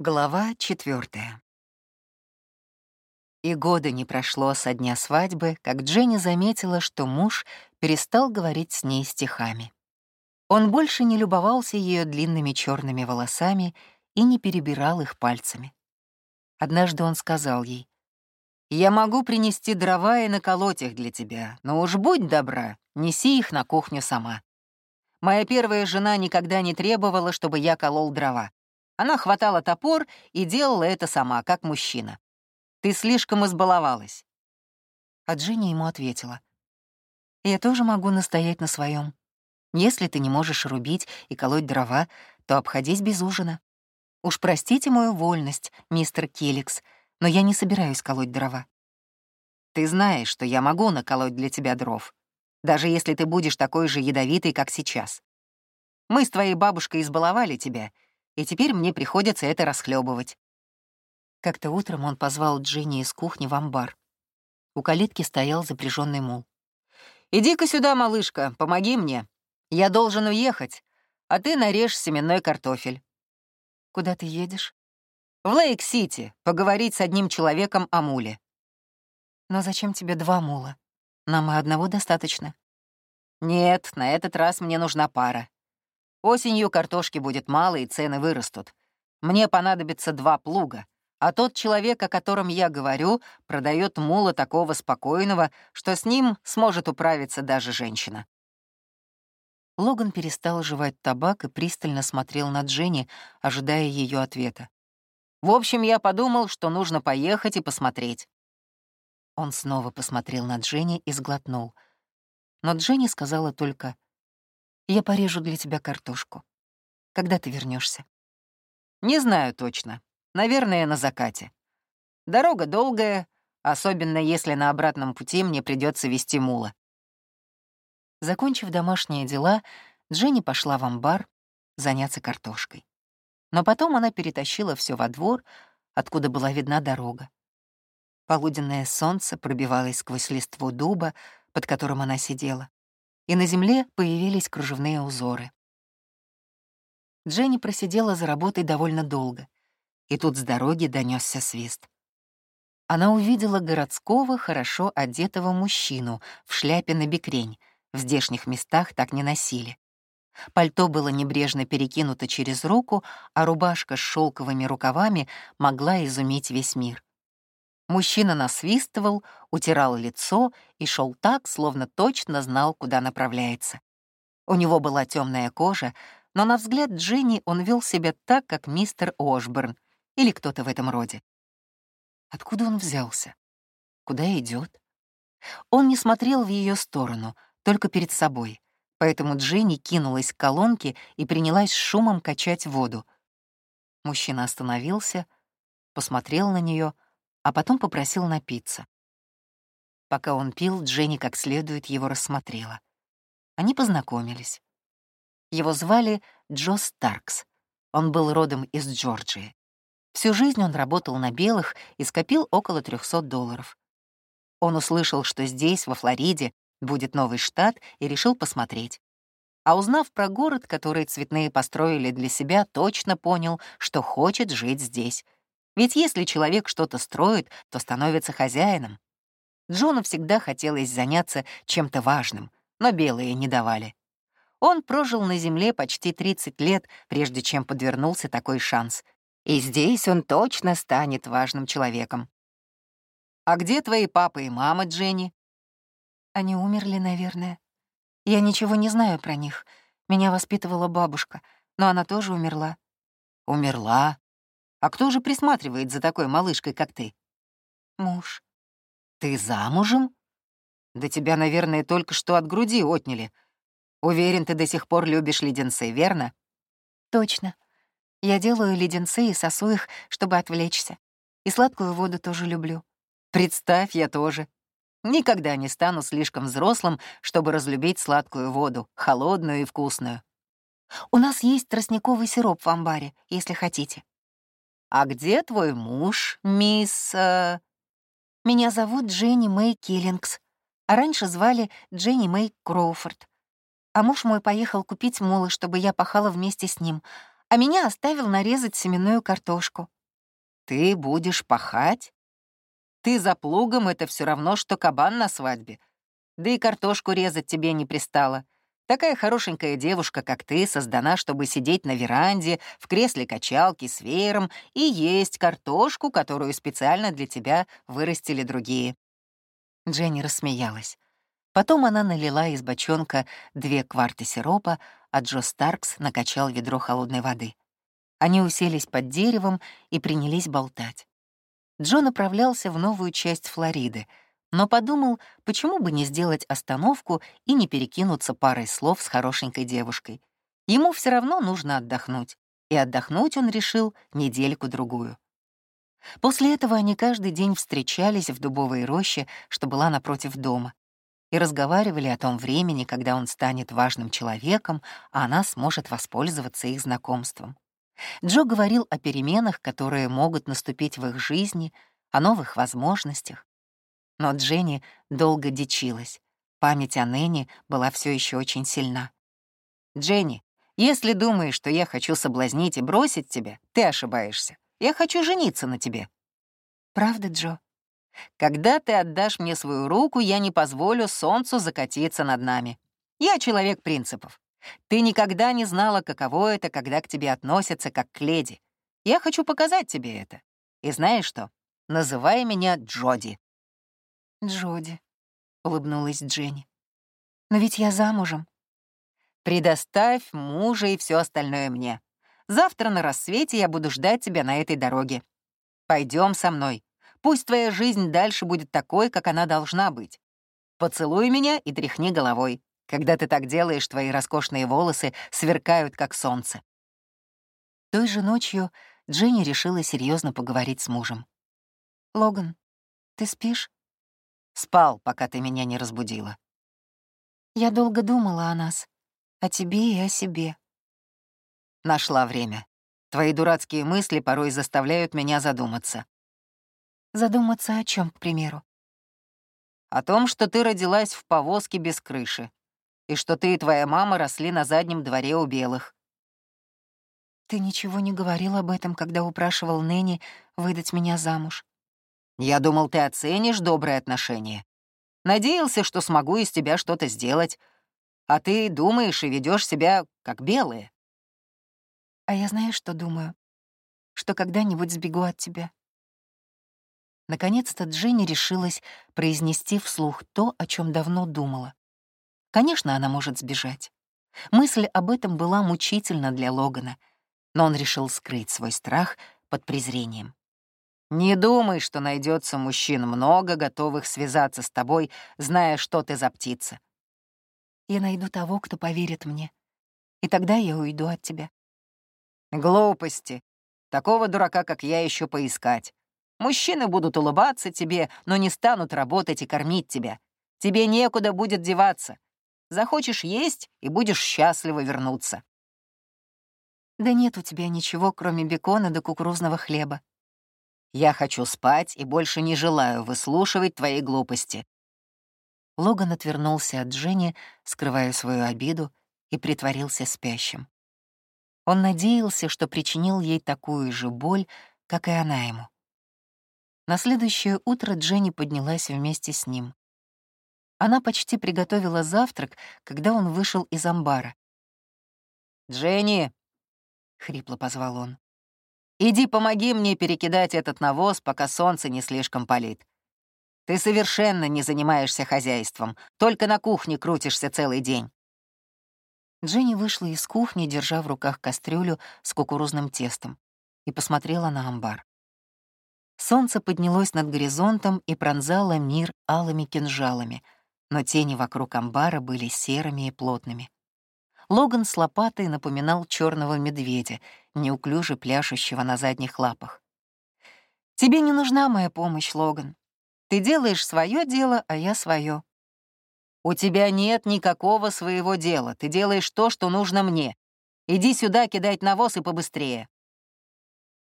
Глава четвертая. И года не прошло со дня свадьбы, как Дженни заметила, что муж перестал говорить с ней стихами. Он больше не любовался ее длинными черными волосами и не перебирал их пальцами. Однажды он сказал ей, «Я могу принести дрова и наколоть их для тебя, но уж будь добра, неси их на кухню сама. Моя первая жена никогда не требовала, чтобы я колол дрова. Она хватала топор и делала это сама, как мужчина. Ты слишком избаловалась. А Джинни ему ответила. Я тоже могу настоять на своем. Если ты не можешь рубить и колоть дрова, то обходись без ужина. Уж простите мою вольность, мистер Келликс, но я не собираюсь колоть дрова. Ты знаешь, что я могу наколоть для тебя дров, даже если ты будешь такой же ядовитый, как сейчас. Мы с твоей бабушкой избаловали тебя — и теперь мне приходится это расхлебывать. Как-то утром он позвал Джинни из кухни в амбар. У калитки стоял запряженный мул. «Иди-ка сюда, малышка, помоги мне. Я должен уехать, а ты нарежь семенной картофель». «Куда ты едешь?» «В Лейк-Сити, поговорить с одним человеком о муле». «Но зачем тебе два мула? Нам и одного достаточно». «Нет, на этот раз мне нужна пара. Осенью картошки будет мало, и цены вырастут. Мне понадобится два плуга, а тот человек, о котором я говорю, продает мула такого спокойного, что с ним сможет управиться даже женщина. Логан перестал жевать табак и пристально смотрел на Дженни, ожидая ее ответа. «В общем, я подумал, что нужно поехать и посмотреть». Он снова посмотрел на Дженни и сглотнул. Но Дженни сказала только я порежу для тебя картошку. Когда ты вернешься? Не знаю точно. Наверное, на закате. Дорога долгая, особенно если на обратном пути мне придется вести мула. Закончив домашние дела, Дженни пошла в амбар заняться картошкой. Но потом она перетащила все во двор, откуда была видна дорога. Полуденное солнце пробивалось сквозь листву дуба, под которым она сидела и на земле появились кружевные узоры. Дженни просидела за работой довольно долго, и тут с дороги донесся свист. Она увидела городского, хорошо одетого мужчину в шляпе на бекрень, в здешних местах так не носили. Пальто было небрежно перекинуто через руку, а рубашка с шелковыми рукавами могла изумить весь мир. Мужчина насвистывал, утирал лицо и шел так, словно точно знал, куда направляется. У него была темная кожа, но на взгляд Дженни он вел себя так, как мистер Ошборн или кто-то в этом роде. Откуда он взялся? Куда идет? Он не смотрел в ее сторону, только перед собой, поэтому Дженни кинулась к колонке и принялась шумом качать воду. Мужчина остановился, посмотрел на нее — а потом попросил напиться. Пока он пил, Дженни как следует его рассмотрела. Они познакомились. Его звали Джо Старкс. Он был родом из Джорджии. Всю жизнь он работал на белых и скопил около 300 долларов. Он услышал, что здесь, во Флориде, будет новый штат, и решил посмотреть. А узнав про город, который цветные построили для себя, точно понял, что хочет жить здесь — ведь если человек что-то строит, то становится хозяином. Джону всегда хотелось заняться чем-то важным, но белые не давали. Он прожил на Земле почти 30 лет, прежде чем подвернулся такой шанс. И здесь он точно станет важным человеком. «А где твои папа и мама, Дженни?» «Они умерли, наверное. Я ничего не знаю про них. Меня воспитывала бабушка, но она тоже умерла». «Умерла? А кто же присматривает за такой малышкой, как ты? Муж. Ты замужем? Да тебя, наверное, только что от груди отняли. Уверен, ты до сих пор любишь леденцы, верно? Точно. Я делаю леденцы и сосу их, чтобы отвлечься. И сладкую воду тоже люблю. Представь, я тоже. Никогда не стану слишком взрослым, чтобы разлюбить сладкую воду, холодную и вкусную. У нас есть тростниковый сироп в амбаре, если хотите. «А где твой муж, мисс...» э?» «Меня зовут Дженни Мэй Киллингс, а раньше звали Дженни Мэй Кроуфорд. А муж мой поехал купить мулы, чтобы я пахала вместе с ним, а меня оставил нарезать семенную картошку. Ты будешь пахать? Ты за плугом — это все равно, что кабан на свадьбе. Да и картошку резать тебе не пристало. Такая хорошенькая девушка, как ты, создана, чтобы сидеть на веранде, в кресле качалки с веером и есть картошку, которую специально для тебя вырастили другие. Дженни рассмеялась. Потом она налила из бочонка две кварты сиропа, а Джо Старкс накачал ведро холодной воды. Они уселись под деревом и принялись болтать. Джо направлялся в новую часть Флориды, но подумал, почему бы не сделать остановку и не перекинуться парой слов с хорошенькой девушкой. Ему все равно нужно отдохнуть, и отдохнуть он решил недельку-другую. После этого они каждый день встречались в дубовой роще, что была напротив дома и разговаривали о том времени, когда он станет важным человеком, а она сможет воспользоваться их знакомством. Джо говорил о переменах, которые могут наступить в их жизни, о новых возможностях. Но Дженни долго дичилась. Память о Нэнни была все еще очень сильна. «Дженни, если думаешь, что я хочу соблазнить и бросить тебя, ты ошибаешься. Я хочу жениться на тебе». «Правда, Джо?» Когда ты отдашь мне свою руку, я не позволю солнцу закатиться над нами. Я человек принципов. Ты никогда не знала, каково это, когда к тебе относятся как к леди. Я хочу показать тебе это. И знаешь что? Называй меня Джоди». «Джоди», — улыбнулась Дженни. «Но ведь я замужем». «Предоставь мужа и все остальное мне. Завтра на рассвете я буду ждать тебя на этой дороге. Пойдем со мной. Пусть твоя жизнь дальше будет такой, как она должна быть. Поцелуй меня и тряхни головой. Когда ты так делаешь, твои роскошные волосы сверкают, как солнце. Той же ночью Дженни решила серьезно поговорить с мужем. «Логан, ты спишь?» «Спал, пока ты меня не разбудила». «Я долго думала о нас, о тебе и о себе». «Нашла время. Твои дурацкие мысли порой заставляют меня задуматься. Задуматься о чем, к примеру? О том, что ты родилась в повозке без крыши, и что ты и твоя мама росли на заднем дворе у белых. Ты ничего не говорил об этом, когда упрашивал Нэнни выдать меня замуж. Я думал, ты оценишь добрые отношения. Надеялся, что смогу из тебя что-то сделать. А ты думаешь и ведешь себя как белые. А я знаю, что думаю. Что когда-нибудь сбегу от тебя. Наконец-то Дженни решилась произнести вслух то, о чем давно думала. Конечно, она может сбежать. Мысль об этом была мучительна для Логана, но он решил скрыть свой страх под презрением. «Не думай, что найдется мужчин много, готовых связаться с тобой, зная, что ты за птица». «Я найду того, кто поверит мне, и тогда я уйду от тебя». «Глупости. Такого дурака, как я, еще поискать. Мужчины будут улыбаться тебе, но не станут работать и кормить тебя. Тебе некуда будет деваться. Захочешь есть и будешь счастливо вернуться. Да нет у тебя ничего, кроме бекона да кукурузного хлеба. Я хочу спать и больше не желаю выслушивать твои глупости. Логан отвернулся от Дженни, скрывая свою обиду, и притворился спящим. Он надеялся, что причинил ей такую же боль, как и она ему. На следующее утро Дженни поднялась вместе с ним. Она почти приготовила завтрак, когда он вышел из амбара. «Дженни!» — хрипло позвал он. «Иди помоги мне перекидать этот навоз, пока солнце не слишком палит. Ты совершенно не занимаешься хозяйством, только на кухне крутишься целый день». Дженни вышла из кухни, держа в руках кастрюлю с кукурузным тестом, и посмотрела на амбар. Солнце поднялось над горизонтом и пронзало мир алыми кинжалами, но тени вокруг амбара были серыми и плотными. Логан с лопатой напоминал черного медведя, неуклюже пляшущего на задних лапах. «Тебе не нужна моя помощь, Логан. Ты делаешь свое дело, а я свое. «У тебя нет никакого своего дела. Ты делаешь то, что нужно мне. Иди сюда кидать навоз и побыстрее».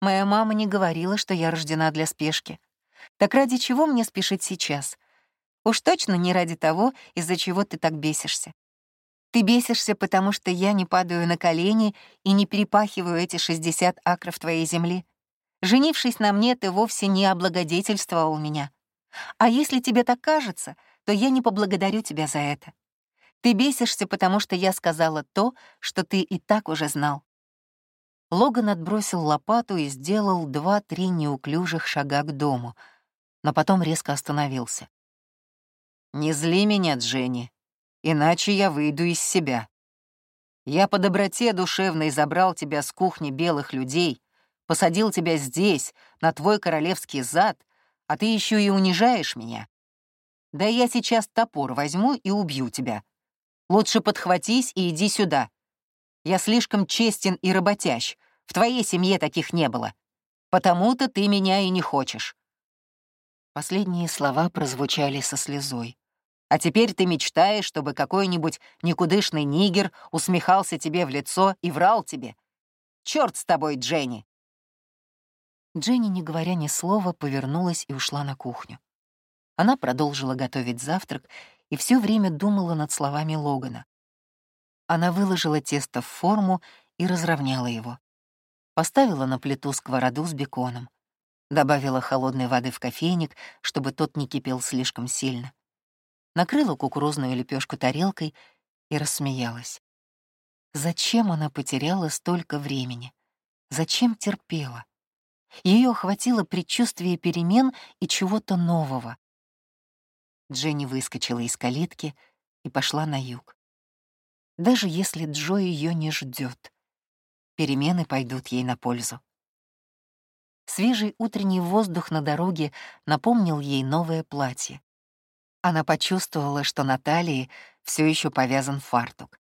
Моя мама не говорила, что я рождена для спешки. Так ради чего мне спешить сейчас? Уж точно не ради того, из-за чего ты так бесишься. Ты бесишься, потому что я не падаю на колени и не перепахиваю эти 60 акров твоей земли. Женившись на мне, ты вовсе не облагодетельствовал меня. А если тебе так кажется, то я не поблагодарю тебя за это. Ты бесишься, потому что я сказала то, что ты и так уже знал. Логан отбросил лопату и сделал два-три неуклюжих шага к дому, но потом резко остановился. «Не зли меня, Дженни, иначе я выйду из себя. Я по доброте душевной забрал тебя с кухни белых людей, посадил тебя здесь, на твой королевский зад, а ты еще и унижаешь меня. Да я сейчас топор возьму и убью тебя. Лучше подхватись и иди сюда. Я слишком честен и работящ, в твоей семье таких не было. Потому-то ты меня и не хочешь». Последние слова прозвучали со слезой. А теперь ты мечтаешь, чтобы какой-нибудь никудышный нигер усмехался тебе в лицо и врал тебе. Черт с тобой, Дженни!» Дженни, не говоря ни слова, повернулась и ушла на кухню. Она продолжила готовить завтрак и все время думала над словами Логана. Она выложила тесто в форму и разровняла его. Поставила на плиту сковороду с беконом. Добавила холодной воды в кофейник, чтобы тот не кипел слишком сильно накрыла кукурузную лепешку тарелкой и рассмеялась. Зачем она потеряла столько времени? Зачем терпела? Ее охватило предчувствие перемен и чего-то нового. Дженни выскочила из калитки и пошла на юг. Даже если Джо ее не ждет, перемены пойдут ей на пользу. Свежий утренний воздух на дороге напомнил ей новое платье. Она почувствовала, что на талии все еще повязан фартук.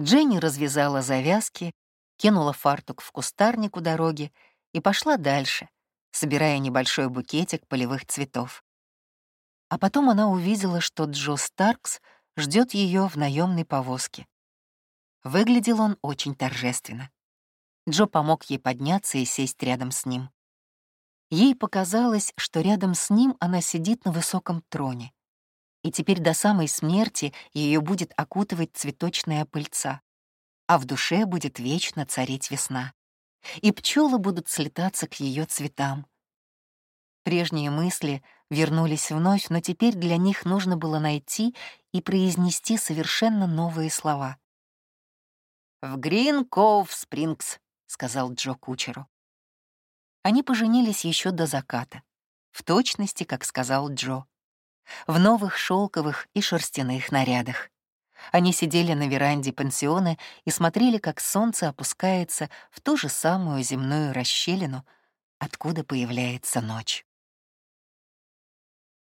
Дженни развязала завязки, кинула фартук в кустарник у дороги и пошла дальше, собирая небольшой букетик полевых цветов. А потом она увидела, что Джо Старкс ждет ее в наемной повозке. Выглядел он очень торжественно. Джо помог ей подняться и сесть рядом с ним. Ей показалось, что рядом с ним она сидит на высоком троне и теперь до самой смерти ее будет окутывать цветочная пыльца, а в душе будет вечно царить весна, и пчелы будут слетаться к ее цветам. Прежние мысли вернулись вновь, но теперь для них нужно было найти и произнести совершенно новые слова. «В Грин Коув Спрингс», — сказал Джо кучеру. Они поженились еще до заката, в точности, как сказал Джо в новых шелковых и шерстяных нарядах. Они сидели на веранде пансиона и смотрели, как солнце опускается в ту же самую земную расщелину, откуда появляется ночь.